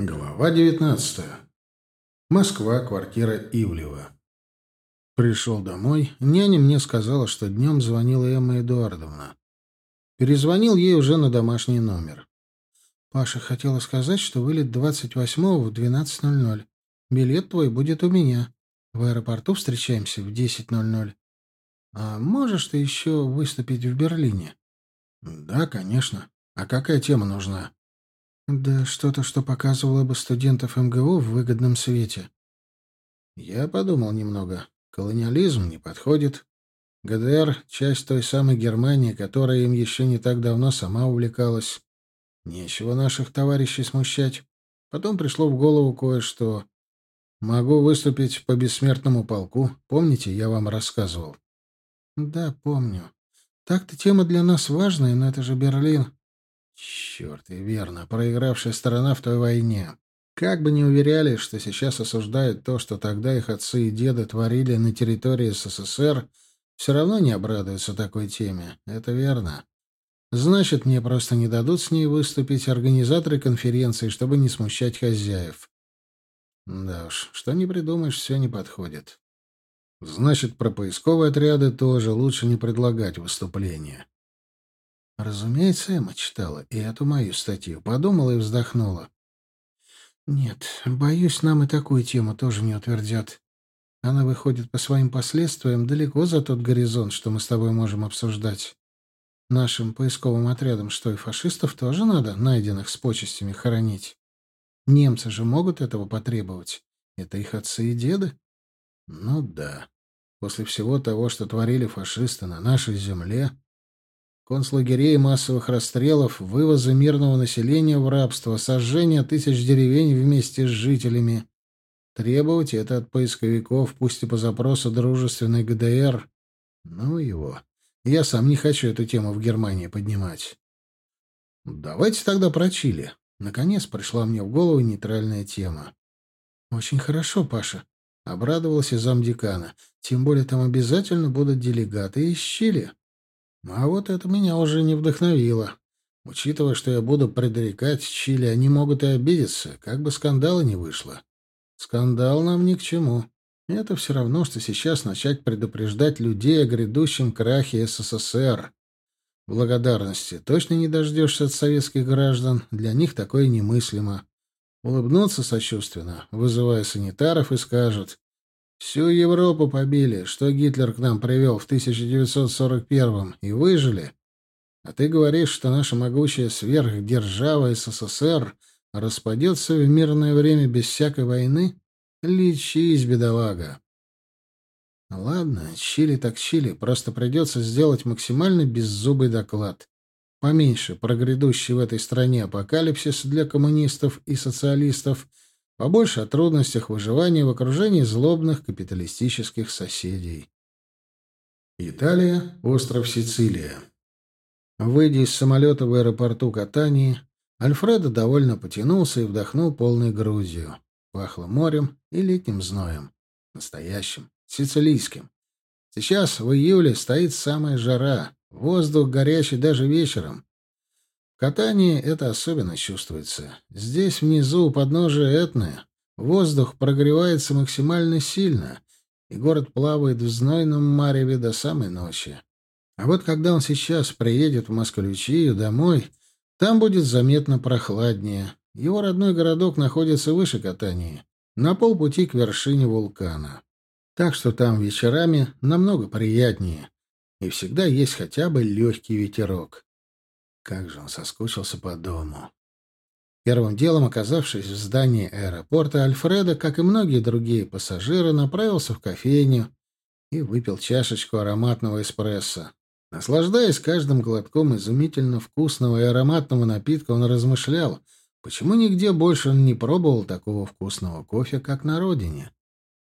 Глава 19. Москва, квартира Ивлева. Пришел домой. Няня мне сказала, что днем звонила Эмма Эдуардовна. Перезвонил ей уже на домашний номер. «Паша хотела сказать, что вылет 28-го в 12.00. Билет твой будет у меня. В аэропорту встречаемся в 10.00. А можешь ты еще выступить в Берлине?» «Да, конечно. А какая тема нужна?» Да что-то, что показывало бы студентов МГУ в выгодном свете. Я подумал немного. Колониализм не подходит. ГДР — часть той самой Германии, которая им еще не так давно сама увлекалась. Нечего наших товарищей смущать. Потом пришло в голову кое-что. Могу выступить по бессмертному полку. Помните, я вам рассказывал? Да, помню. Так-то тема для нас важная, но это же Берлин. Черт, и верно, проигравшая сторона в той войне. Как бы ни уверяли, что сейчас осуждают то, что тогда их отцы и деды творили на территории СССР, все равно не обрадуются такой теме. Это верно. Значит, мне просто не дадут с ней выступить организаторы конференции, чтобы не смущать хозяев. Да уж, что не придумаешь, все не подходит. Значит, про поисковые отряды тоже лучше не предлагать выступления. Разумеется, Эмма читала и эту мою статью. Подумала и вздохнула. Нет, боюсь, нам и такую тему тоже не утвердят. Она выходит по своим последствиям далеко за тот горизонт, что мы с тобой можем обсуждать. Нашим поисковым отрядам что, и фашистов тоже надо, найденных с почестями, хоронить? Немцы же могут этого потребовать. Это их отцы и деды. Ну да. После всего того, что творили фашисты на нашей земле, концлагерей массовых расстрелов, вывоза мирного населения в рабство, сожжения тысяч деревень вместе с жителями. Требовать это от поисковиков, пусть и по запросу дружественной ГДР. Ну его. Я сам не хочу эту тему в Германии поднимать. Давайте тогда про Чили. Наконец пришла мне в голову нейтральная тема. Очень хорошо, Паша. Обрадовался замдекана. Тем более там обязательно будут делегаты из Чили. А вот это меня уже не вдохновило. Учитывая, что я буду предрекать Чили, они могут и обидеться, как бы скандала не вышло. Скандал нам ни к чему. Это все равно, что сейчас начать предупреждать людей о грядущем крахе СССР. Благодарности точно не дождешься от советских граждан, для них такое немыслимо. Улыбнуться сочувственно, вызывая санитаров, и скажут, Всю Европу побили, что Гитлер к нам привел в 1941-м, и выжили. А ты говоришь, что наша могучая сверхдержава СССР распадется в мирное время без всякой войны? Лечись, бедолага. Ладно, чили так чили, просто придется сделать максимально беззубый доклад. Поменьше про грядущий в этой стране апокалипсис для коммунистов и социалистов — Побольше о трудностях выживания в окружении злобных капиталистических соседей. Италия, остров Сицилия. Выйдя из самолета в аэропорту Катании, Альфредо довольно потянулся и вдохнул полной грудью. Пахло морем и летним зноем. Настоящим, сицилийским. Сейчас, в июле, стоит самая жара. Воздух горячий даже вечером. Катании это особенно чувствуется. Здесь, внизу, у подножия Этны, воздух прогревается максимально сильно, и город плавает в знойном мареве до самой ночи. А вот когда он сейчас приедет в Москвичию домой, там будет заметно прохладнее. Его родной городок находится выше катания, на полпути к вершине вулкана. Так что там вечерами намного приятнее, и всегда есть хотя бы легкий ветерок. Как же он соскучился по дому. Первым делом, оказавшись в здании аэропорта, Альфреда, как и многие другие пассажиры, направился в кофейню и выпил чашечку ароматного эспрессо. Наслаждаясь каждым глотком изумительно вкусного и ароматного напитка, он размышлял, почему нигде больше он не пробовал такого вкусного кофе, как на родине.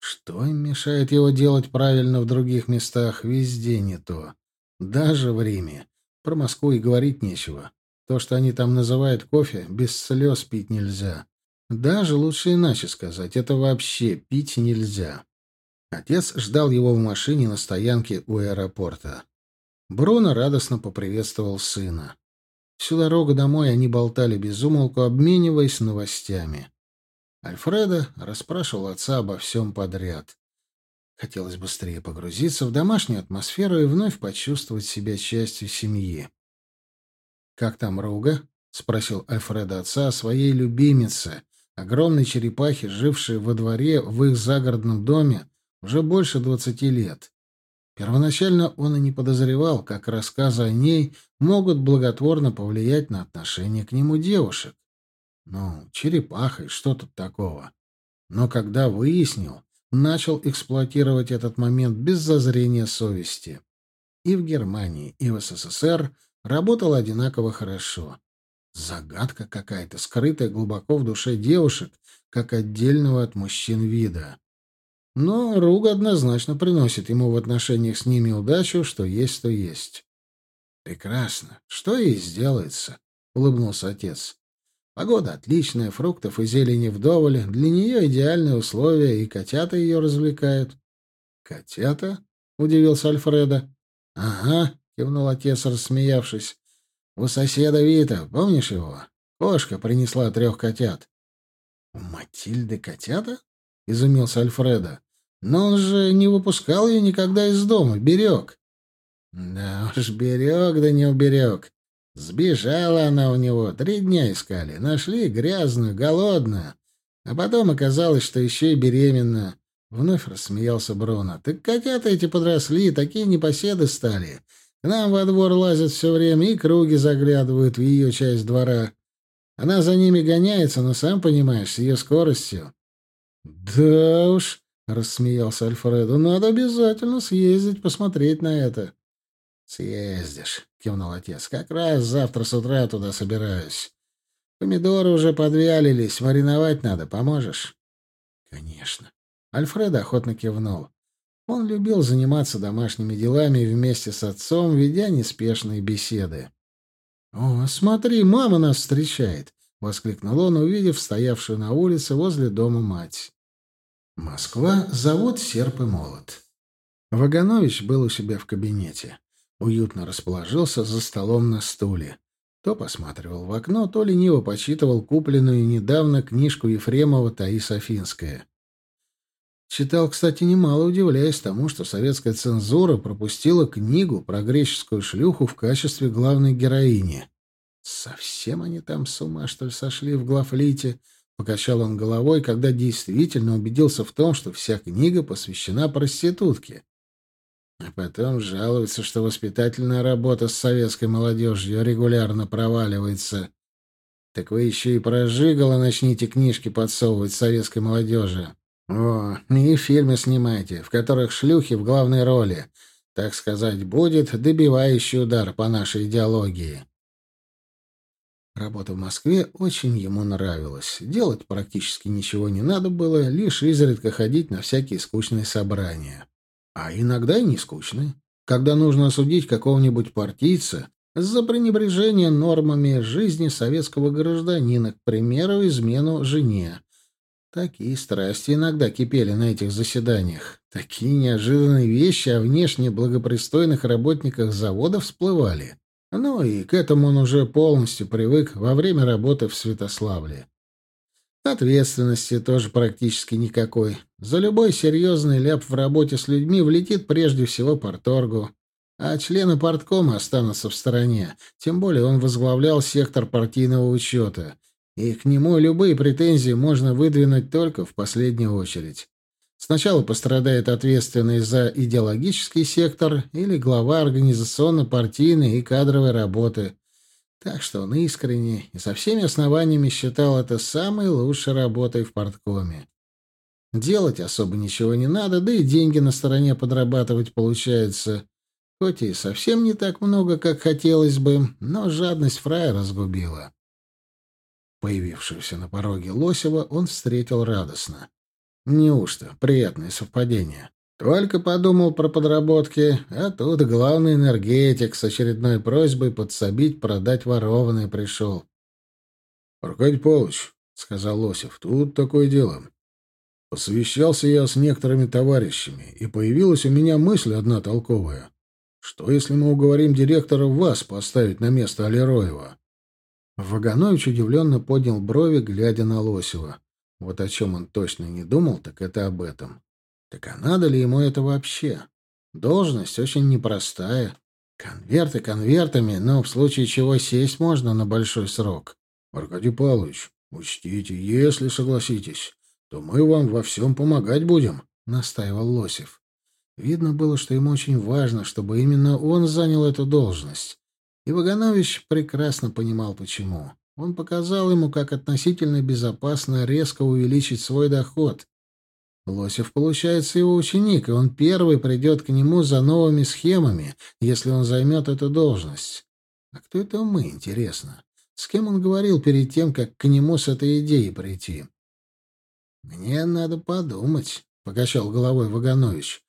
Что им мешает его делать правильно в других местах? Везде не то. Даже в Риме. Про Москву и говорить нечего. То, что они там называют кофе, без слез пить нельзя. Даже лучше иначе сказать, это вообще пить нельзя. Отец ждал его в машине на стоянке у аэропорта. Бруно радостно поприветствовал сына. Всю дорогу домой они болтали без умолку, обмениваясь новостями. Альфреда расспрашивал отца обо всем подряд. Хотелось быстрее погрузиться в домашнюю атмосферу и вновь почувствовать себя частью семьи. «Как там Руга?» — спросил Альфреда отца о своей любимице, огромной черепахе, жившей во дворе в их загородном доме уже больше двадцати лет. Первоначально он и не подозревал, как рассказы о ней могут благотворно повлиять на отношение к нему девушек. Ну, и что тут такого? Но когда выяснил, начал эксплуатировать этот момент без зазрения совести. И в Германии, и в СССР работал одинаково хорошо. Загадка какая-то, скрытая глубоко в душе девушек, как отдельного от мужчин вида. Но Руга однозначно приносит ему в отношениях с ними удачу, что есть, то есть. «Прекрасно. Что ей сделается?» — улыбнулся отец. «Погода отличная, фруктов и зелени вдоволь. Для нее идеальные условия, и котята ее развлекают». «Котята?» — удивился Альфреда. «Ага», — кивнул отец, рассмеявшись. «У соседа Вита, помнишь его? Кошка принесла трех котят». «У Матильды котята?» — изумился Альфреда. «Но он же не выпускал ее никогда из дома, берег». «Да уж, берег, да не уберег. Сбежала она у него, три дня искали. Нашли грязную, голодную. А потом оказалось, что еще и беременна». Вновь рассмеялся Бруно. «Так котята эти подросли, такие непоседы стали. К нам во двор лазят все время и круги заглядывают в ее часть двора. Она за ними гоняется, но сам понимаешь, с ее скоростью. «Да уж», — рассмеялся Альфредо, — «надо обязательно съездить, посмотреть на это». «Съездишь», — кивнул отец, — «как раз завтра с утра туда собираюсь. Помидоры уже подвялились, мариновать надо, поможешь?» «Конечно». Альфредо охотно кивнул. Он любил заниматься домашними делами вместе с отцом, ведя неспешные беседы. «О, смотри, мама нас встречает!» — воскликнул он, увидев стоявшую на улице возле дома мать. Москва, завод «Серп и молот». Ваганович был у себя в кабинете. Уютно расположился за столом на стуле. То посматривал в окно, то лениво почитывал купленную недавно книжку Ефремова «Таис Афинская». Читал, кстати, немало удивляясь тому, что советская цензура пропустила книгу про греческую шлюху в качестве главной героини. Совсем они там с ума, что ли, сошли в главлите? Покачал он головой, когда действительно убедился в том, что вся книга посвящена проститутке. А потом жалуется, что воспитательная работа с советской молодежью регулярно проваливается. Так вы еще и прожигало начните книжки подсовывать советской молодежи. О, и фильмы снимайте, в которых шлюхи в главной роли. Так сказать, будет добивающий удар по нашей идеологии. Работа в Москве очень ему нравилась. Делать практически ничего не надо было, лишь изредка ходить на всякие скучные собрания. А иногда и не скучные. Когда нужно осудить какого-нибудь партийца за пренебрежение нормами жизни советского гражданина, к примеру, измену жене. Такие страсти иногда кипели на этих заседаниях. Такие неожиданные вещи о внешне благопристойных работниках завода всплывали. Ну и к этому он уже полностью привык во время работы в Святославле. Ответственности тоже практически никакой. За любой серьезный ляп в работе с людьми влетит прежде всего порторгу, а члены порткома останутся в стороне. Тем более он возглавлял сектор партийного учета, и к нему любые претензии можно выдвинуть только в последнюю очередь. Сначала пострадает ответственный за идеологический сектор или глава организационно-партийной и кадровой работы. Так что он искренне и со всеми основаниями считал это самой лучшей работой в порткоме. Делать особо ничего не надо, да и деньги на стороне подрабатывать получается. Хоть и совсем не так много, как хотелось бы, но жадность фрая разгубила. Появившегося на пороге Лосева он встретил радостно. Неужто? Приятное совпадение. Только подумал про подработки, а тут главный энергетик с очередной просьбой подсобить продать ворованное пришел. — Аркадий Павлович, — сказал Лосев, — тут такое дело. Посовещался я с некоторыми товарищами, и появилась у меня мысль одна толковая. Что, если мы уговорим директора вас поставить на место Алероева? Ваганович удивленно поднял брови, глядя на Лосева. Вот о чем он точно не думал, так это об этом. Так а надо ли ему это вообще? Должность очень непростая. Конверты конвертами, но в случае чего сесть можно на большой срок. Аркадий Павлович, учтите, если согласитесь, то мы вам во всем помогать будем, — настаивал Лосев. Видно было, что ему очень важно, чтобы именно он занял эту должность. И Ваганович прекрасно понимал, почему. Он показал ему, как относительно безопасно резко увеличить свой доход. Лосев, получается, его ученик, и он первый придет к нему за новыми схемами, если он займет эту должность. А кто это мы, интересно? С кем он говорил перед тем, как к нему с этой идеей прийти? «Мне надо подумать», — покачал головой Ваганович.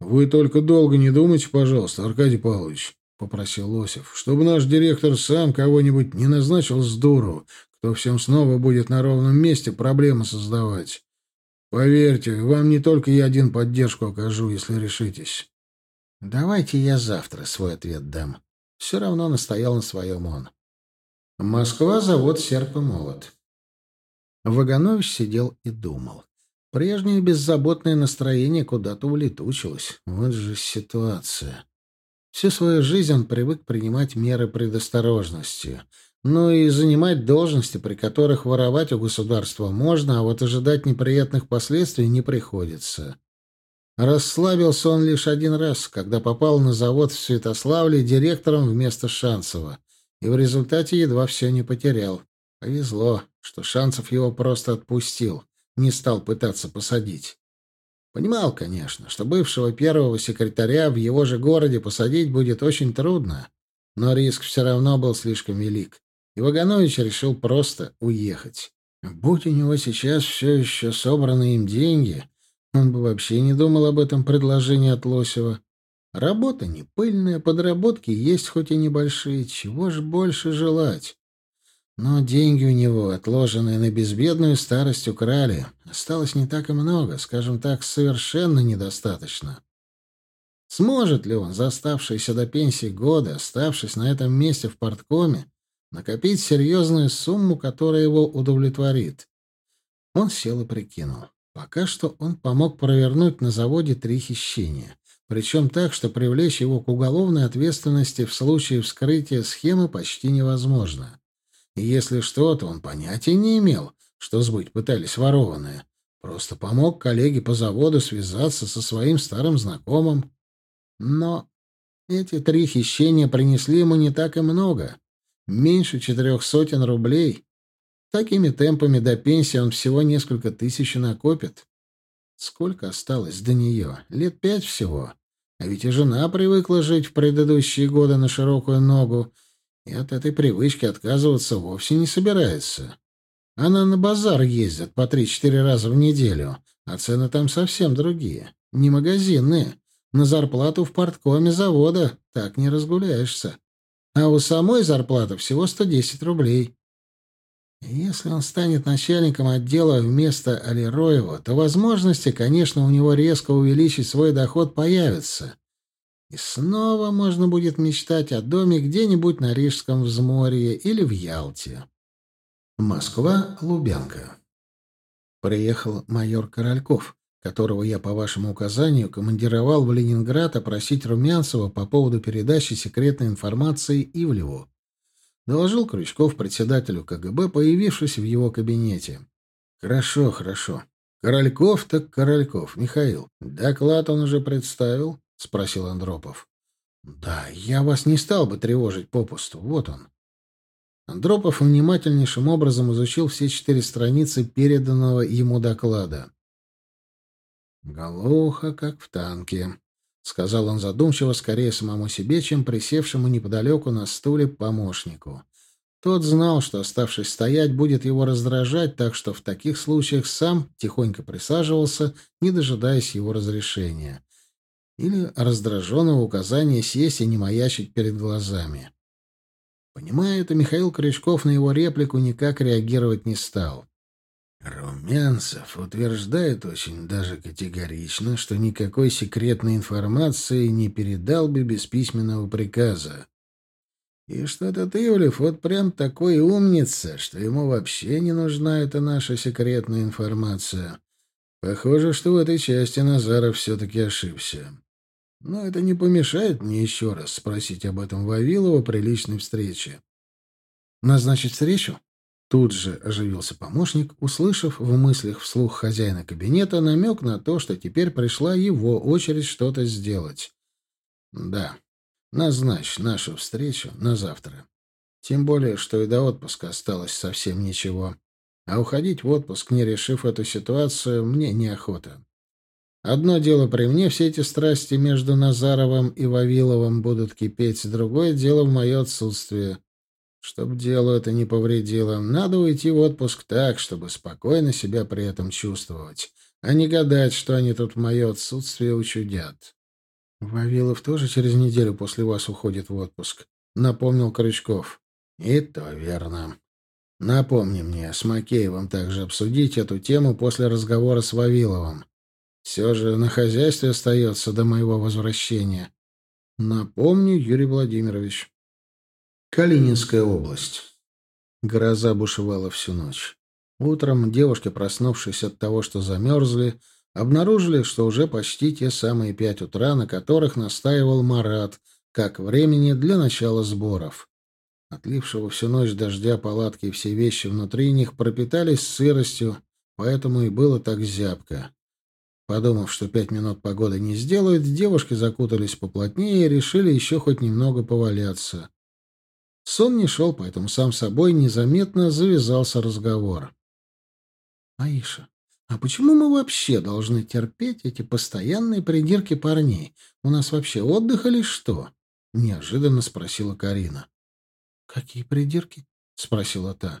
«Вы только долго не думайте, пожалуйста, Аркадий Павлович», — попросил Лосев, «чтобы наш директор сам кого-нибудь не назначил с дуру, кто всем снова будет на ровном месте проблемы создавать. Поверьте, вам не только я один поддержку окажу, если решитесь». «Давайте я завтра свой ответ дам». Все равно настоял на своем он. Москва, завод «Серп и молот». Ваганович сидел и думал. Прежнее беззаботное настроение куда-то улетучилось. Вот же ситуация. Всю свою жизнь он привык принимать меры предосторожности. Ну и занимать должности, при которых воровать у государства можно, а вот ожидать неприятных последствий не приходится. Расслабился он лишь один раз, когда попал на завод в Святославле директором вместо Шанцева, и в результате едва все не потерял. Повезло, что Шанцев его просто отпустил не стал пытаться посадить. Понимал, конечно, что бывшего первого секретаря в его же городе посадить будет очень трудно, но риск все равно был слишком велик, и Ваганович решил просто уехать. Будь у него сейчас все еще собраны им деньги, он бы вообще не думал об этом предложении от Лосева. Работа не пыльная, подработки есть хоть и небольшие, чего ж больше желать? Но деньги у него, отложенные на безбедную старость, украли. Осталось не так и много, скажем так, совершенно недостаточно. Сможет ли он за оставшиеся до пенсии годы, оставшись на этом месте в порткоме, накопить серьезную сумму, которая его удовлетворит? Он сел и прикинул. Пока что он помог провернуть на заводе три хищения. Причем так, что привлечь его к уголовной ответственности в случае вскрытия схемы почти невозможно. И если что, то он понятия не имел, что сбыть пытались ворованное. Просто помог коллеге по заводу связаться со своим старым знакомым. Но эти три хищения принесли ему не так и много. Меньше четырех сотен рублей. Такими темпами до пенсии он всего несколько тысяч накопит. Сколько осталось до нее? Лет пять всего. А ведь и жена привыкла жить в предыдущие годы на широкую ногу, и от этой привычки отказываться вовсе не собирается. Она на базар ездит по три-четыре раза в неделю, а цены там совсем другие, не магазинные. На зарплату в порткоме завода так не разгуляешься. А у самой зарплата всего 110 рублей. Если он станет начальником отдела вместо Алироева, то возможности, конечно, у него резко увеличить свой доход появятся. И снова можно будет мечтать о доме где-нибудь на Рижском взморье или в Ялте. Москва, Лубянка. Приехал майор Корольков, которого я по вашему указанию командировал в Ленинград опросить Румянцева по поводу передачи секретной информации Ивлеву. Доложил Крючков председателю КГБ, появившись в его кабинете. «Хорошо, хорошо. Корольков так Корольков. Михаил, доклад он уже представил?» — спросил Андропов. «Да, я вас не стал бы тревожить попусту. Вот он». Андропов внимательнейшим образом изучил все четыре страницы переданного ему доклада. «Голуха, как в танке», — сказал он задумчиво скорее самому себе, чем присевшему неподалеку на стуле помощнику. Тот знал, что, оставшись стоять, будет его раздражать, так что в таких случаях сам тихонько присаживался, не дожидаясь его разрешения или раздраженного указания сесть и не маячить перед глазами. Понимая это, Михаил Крючков на его реплику никак реагировать не стал. Румянцев утверждает очень даже категорично, что никакой секретной информации не передал бы без письменного приказа. И что этот Ивлев вот прям такой умница, что ему вообще не нужна эта наша секретная информация. Похоже, что в этой части Назаров все-таки ошибся. Но это не помешает мне еще раз спросить об этом Вавилова при личной встрече. Назначить встречу? Тут же оживился помощник, услышав в мыслях вслух хозяина кабинета намек на то, что теперь пришла его очередь что-то сделать. Да, назначь нашу встречу на завтра. Тем более, что и до отпуска осталось совсем ничего. А уходить в отпуск, не решив эту ситуацию, мне неохота. Одно дело при мне все эти страсти между Назаровым и Вавиловым будут кипеть, другое дело в мое отсутствие. Чтоб делу это не повредило, надо уйти в отпуск так, чтобы спокойно себя при этом чувствовать, а не гадать, что они тут в мое отсутствие учудят. Вавилов тоже через неделю после вас уходит в отпуск, — напомнил Крючков. И то верно. Напомни мне, с Макеевым также обсудить эту тему после разговора с Вавиловым. Все же на хозяйстве остается до моего возвращения. Напомню, Юрий Владимирович. Калининская область. Гроза бушевала всю ночь. Утром девушки, проснувшись от того, что замерзли, обнаружили, что уже почти те самые пять утра, на которых настаивал Марат, как времени для начала сборов. Отлившего всю ночь дождя палатки и все вещи внутри них пропитались сыростью, поэтому и было так зябко. Подумав, что пять минут погоды не сделают, девушки закутались поплотнее и решили еще хоть немного поваляться. Сон не шел, поэтому сам собой незаметно завязался разговор. «Аиша, а почему мы вообще должны терпеть эти постоянные придирки парней? У нас вообще отдых или что?» — неожиданно спросила Карина. «Какие придирки?» — спросила та.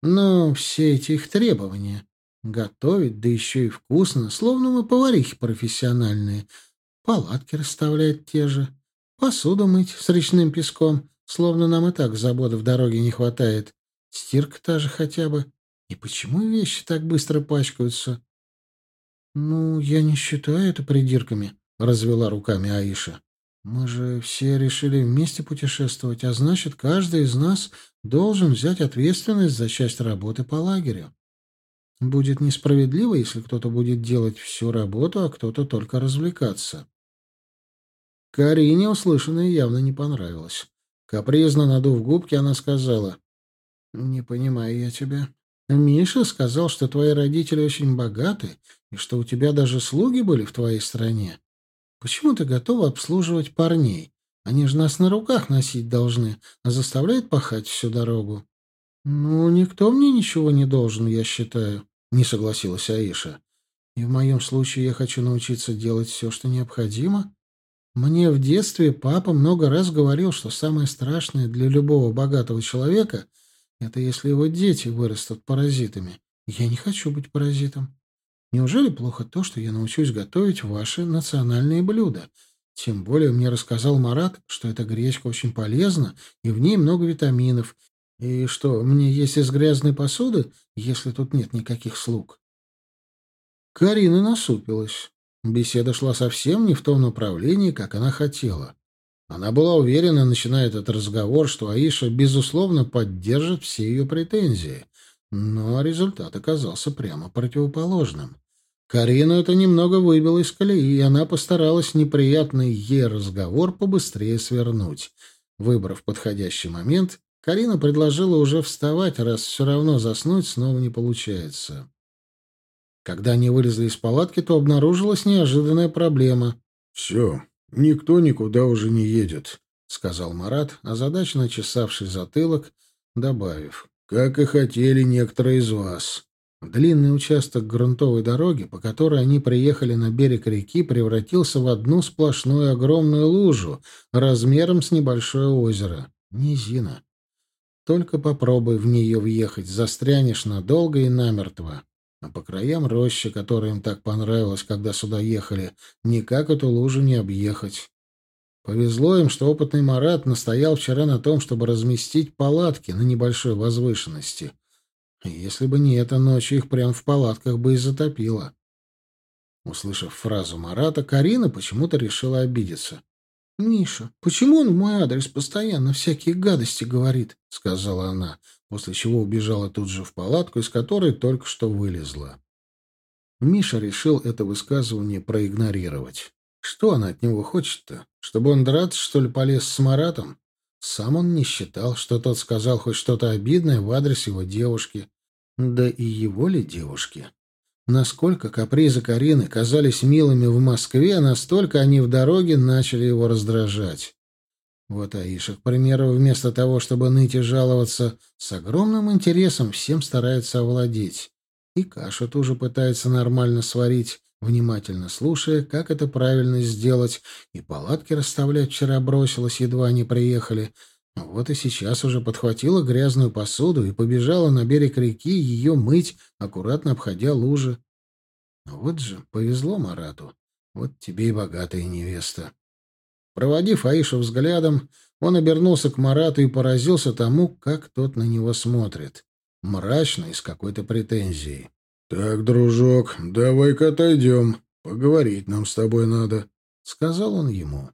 «Ну, все эти их требования. Готовить, да еще и вкусно, словно мы поварихи профессиональные. Палатки расставлять те же. Посуду мыть с речным песком, словно нам и так заботы в дороге не хватает. Стирка та же хотя бы. И почему вещи так быстро пачкаются? — Ну, я не считаю это придирками, — развела руками Аиша. — Мы же все решили вместе путешествовать, а значит, каждый из нас должен взять ответственность за часть работы по лагерю. Будет несправедливо, если кто-то будет делать всю работу, а кто-то только развлекаться. Карине услышанное явно не понравилось. Капризно надув губки, она сказала, «Не понимаю я тебя. Миша сказал, что твои родители очень богаты, и что у тебя даже слуги были в твоей стране. Почему ты готова обслуживать парней? Они же нас на руках носить должны, а заставляют пахать всю дорогу». «Ну, никто мне ничего не должен, я считаю», не согласилась Аиша. И в моем случае я хочу научиться делать все, что необходимо. Мне в детстве папа много раз говорил, что самое страшное для любого богатого человека — это если его дети вырастут паразитами. Я не хочу быть паразитом. Неужели плохо то, что я научусь готовить ваши национальные блюда? Тем более мне рассказал Марат, что эта гречка очень полезна, и в ней много витаминов, и что, мне есть из грязной посуды, если тут нет никаких слуг? Карина насупилась. Беседа шла совсем не в том направлении, как она хотела. Она была уверена, начиная этот разговор, что Аиша, безусловно, поддержит все ее претензии. Но результат оказался прямо противоположным. Карину это немного выбило из колеи, и она постаралась неприятный ей разговор побыстрее свернуть. Выбрав подходящий момент, Карина предложила уже вставать, раз все равно заснуть снова не получается. Когда они вылезли из палатки, то обнаружилась неожиданная проблема. «Все, никто никуда уже не едет», — сказал Марат, озадаченно чесавший затылок, добавив. «Как и хотели некоторые из вас». Длинный участок грунтовой дороги, по которой они приехали на берег реки, превратился в одну сплошную огромную лужу размером с небольшое озеро. Низина. Только попробуй в нее въехать, застрянешь надолго и намертво. А по краям рощи, которая им так понравилась, когда сюда ехали, никак эту лужу не объехать. Повезло им, что опытный Марат настоял вчера на том, чтобы разместить палатки на небольшой возвышенности. Если бы не эта ночь, их прямо в палатках бы и затопило. Услышав фразу Марата, Карина почему-то решила обидеться. «Миша, почему он в мой адрес постоянно всякие гадости говорит?» — сказала она, после чего убежала тут же в палатку, из которой только что вылезла. Миша решил это высказывание проигнорировать. Что она от него хочет-то? Чтобы он драться, что ли, полез с Маратом? Сам он не считал, что тот сказал хоть что-то обидное в адрес его девушки. Да и его ли девушки? Насколько капризы Карины казались милыми в Москве, настолько они в дороге начали его раздражать. Вот Аиша, к примеру, вместо того, чтобы ныть и жаловаться, с огромным интересом всем старается овладеть. И кашу тоже пытается нормально сварить, внимательно слушая, как это правильно сделать, и палатки расставлять вчера бросилась, едва они приехали. Вот и сейчас уже подхватила грязную посуду и побежала на берег реки ее мыть, аккуратно обходя лужи. Вот же, повезло Марату. Вот тебе и богатая невеста. Проводив Аишу взглядом, он обернулся к Марату и поразился тому, как тот на него смотрит. Мрачно и с какой-то претензией. «Так, дружок, давай-ка отойдем. Поговорить нам с тобой надо», — сказал он ему.